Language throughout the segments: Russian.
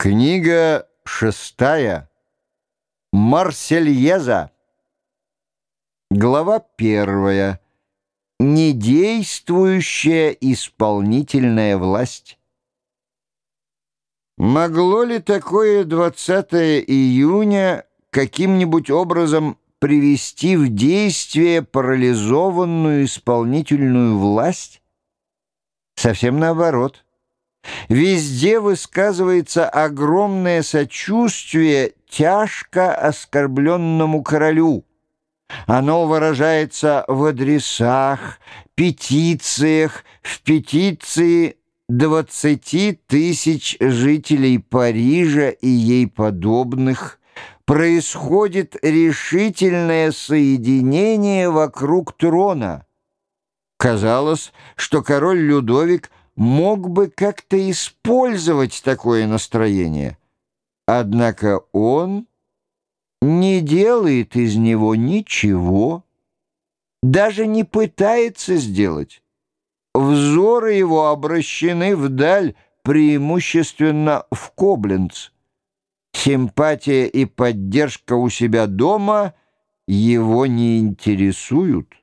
Книга шестая. Марсельеза. Глава первая. Недействующая исполнительная власть. Могло ли такое 20 июня каким-нибудь образом привести в действие парализованную исполнительную власть? Совсем наоборот. Везде высказывается огромное сочувствие тяжко оскорбленному королю. Оно выражается в адресах, петициях, в петиции 20 тысяч жителей Парижа и ей подобных. Происходит решительное соединение вокруг трона. Казалось, что король Людовик – мог бы как-то использовать такое настроение. Однако он не делает из него ничего, даже не пытается сделать. Взоры его обращены вдаль, преимущественно в Кобленц. Симпатия и поддержка у себя дома его не интересуют.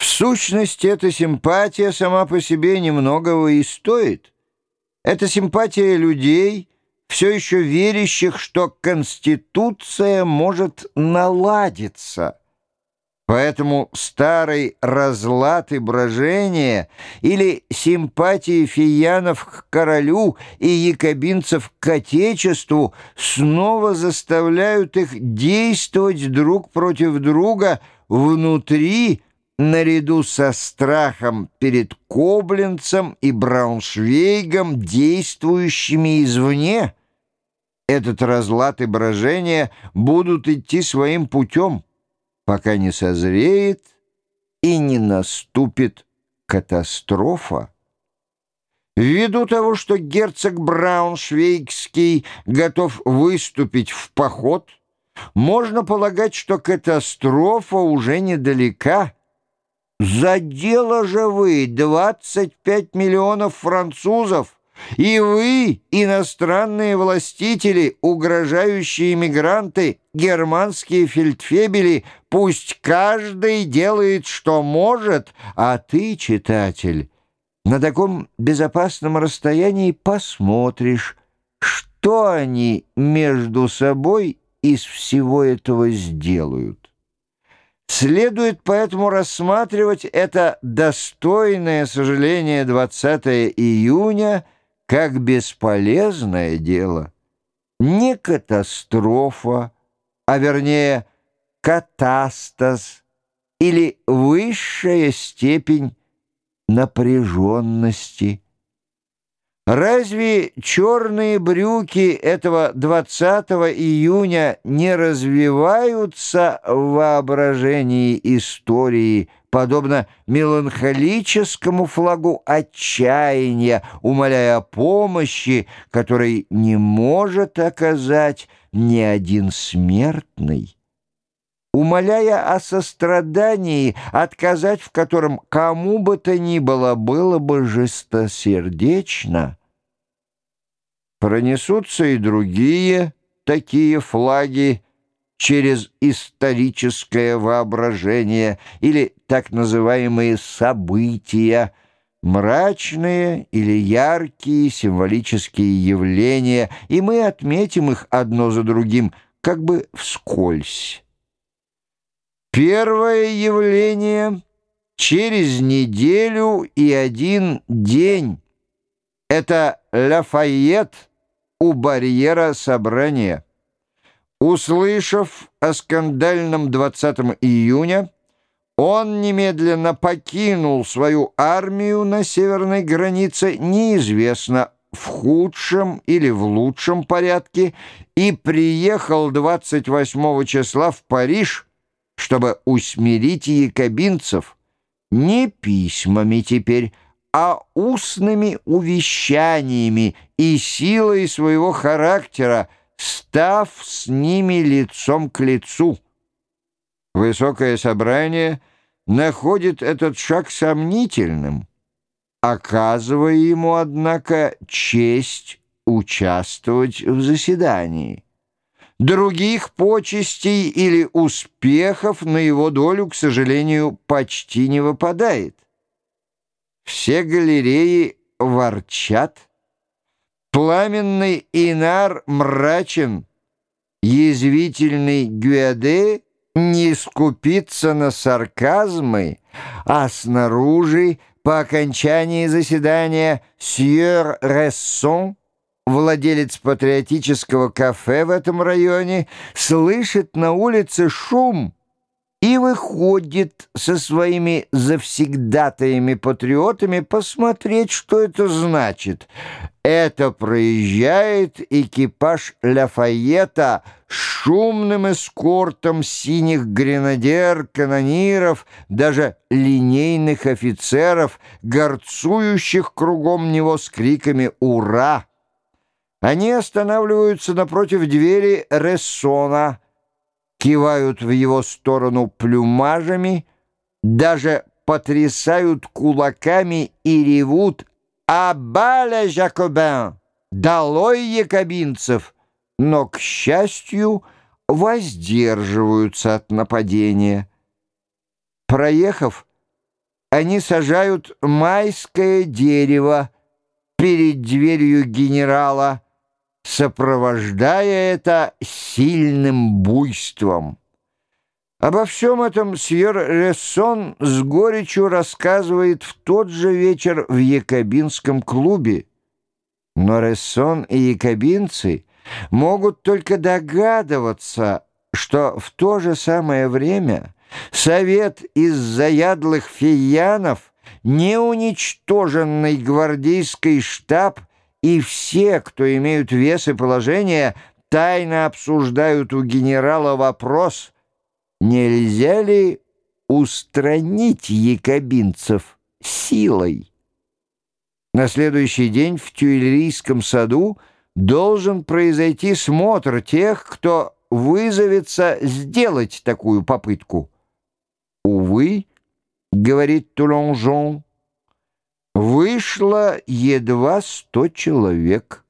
В сущности, эта симпатия сама по себе немногого и стоит. Это симпатия людей, все еще верящих, что Конституция может наладиться. Поэтому старый разлад и брожение или симпатии фиянов к королю и якобинцев к отечеству снова заставляют их действовать друг против друга внутри наряду со страхом перед Коблинцем и Брауншвейгом, действующими извне, этот разлад и брожение будут идти своим путем, пока не созреет и не наступит катастрофа. Ввиду того, что герцог Брауншвейгский готов выступить в поход, можно полагать, что катастрофа уже недалека, за дело же вы 25 миллионов французов, и вы, иностранные властители, угрожающие мигранты, германские фельдфебели, пусть каждый делает, что может, а ты, читатель, на таком безопасном расстоянии посмотришь, что они между собой из всего этого сделают. Следует поэтому рассматривать это достойное сожаление 20 июня как бесполезное дело. Не катастрофа, а вернее катастаз или высшая степень напряженности – Разве черные брюки этого 20 июня не развиваются в воображении истории, подобно меланхолическому флагу отчаяния, умоляя о помощи, которой не может оказать ни один смертный? умоляя о сострадании, отказать в котором кому бы то ни было было бы жестосердечно. Пронесутся и другие такие флаги через историческое воображение или так называемые события, мрачные или яркие символические явления, и мы отметим их одно за другим, как бы вскользь. Первое явление через неделю и один день. Это Лафайет у барьера собрания. Услышав о скандальном 20 июня, он немедленно покинул свою армию на северной границе, неизвестно, в худшем или в лучшем порядке, и приехал 28 числа в Париж, чтобы усмирить якобинцев не письмами теперь, а устными увещаниями и силой своего характера, став с ними лицом к лицу. Высокое собрание находит этот шаг сомнительным, оказывая ему, однако, честь участвовать в заседании. Других почестей или успехов на его долю, к сожалению, почти не выпадает. Все галереи ворчат, пламенный Инар мрачен, язвительный Гюаде не скупится на сарказмы, а снаружи, по окончании заседания, Сьер Рессон, владелец патриотического кафе в этом районе, слышит на улице шум и выходит со своими завсегдатаями-патриотами посмотреть, что это значит. Это проезжает экипаж Лафайета с шумным эскортом синих гренадер, канониров, даже линейных офицеров, горцующих кругом него с криками «Ура!». Они останавливаются напротив двери Рессона, кивают в его сторону плюмажами, даже потрясают кулаками и ревут «Абаля Жакобен! Долой якобинцев!» но, к счастью, воздерживаются от нападения. Проехав, они сажают майское дерево перед дверью генерала, сопровождая это сильным буйством. Обо всем этом Сьер Рессон с горечью рассказывает в тот же вечер в Якобинском клубе. Но Рессон и якобинцы могут только догадываться, что в то же самое время совет из заядлых фиянов, неуничтоженный гвардейский штаб и все, кто имеют вес и положение, тайно обсуждают у генерала вопрос, нельзя ли устранить якобинцев силой. На следующий день в Тюильрийском саду должен произойти смотр тех, кто вызовется сделать такую попытку. «Увы», — говорит Тулонжон, — Вышло едва сто человек.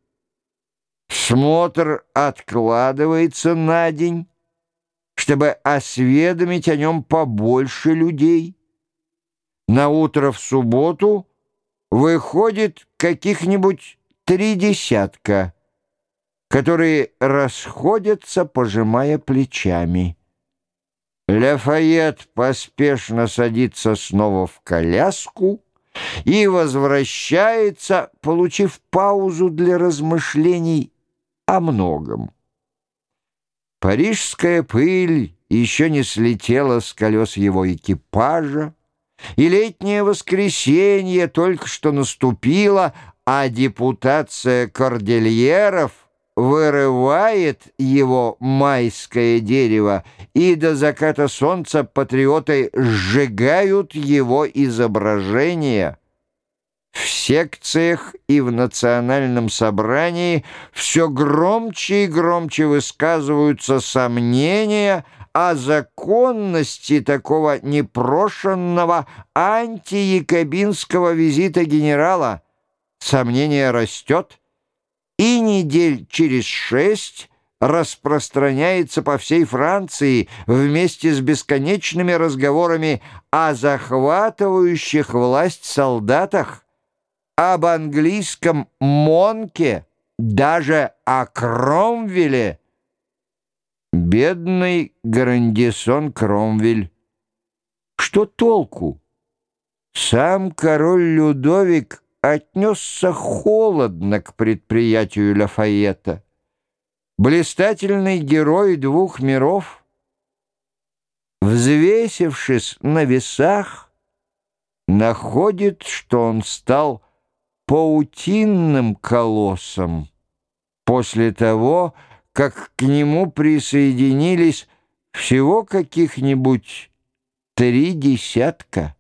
Смотр откладывается на день, чтобы осведомить о нем побольше людей. На утро в субботу выходит каких-нибудь три десятка, которые расходятся, пожимая плечами. Лафайет поспешно садится снова в коляску, и возвращается, получив паузу для размышлений о многом. Парижская пыль еще не слетела с колес его экипажа, и летнее воскресенье только что наступило, а депутация кордильеров вырывает его майское дерево, и до заката солнца патриоты сжигают его изображение. В секциях и в национальном собрании все громче и громче высказываются сомнения о законности такого непрошенного антиякобинского визита генерала. Сомнение растет, и недель через шесть распространяется по всей Франции вместе с бесконечными разговорами о захватывающих власть солдатах, об английском Монке, даже о Кромвеле. Бедный Грандисон Кромвель. Что толку? Сам король Людовик отнесся холодно к предприятию Лафайета. Блистательный герой двух миров, взвесившись на весах, находит, что он стал паутинным колоссом после того, как к нему присоединились всего каких-нибудь три десятка.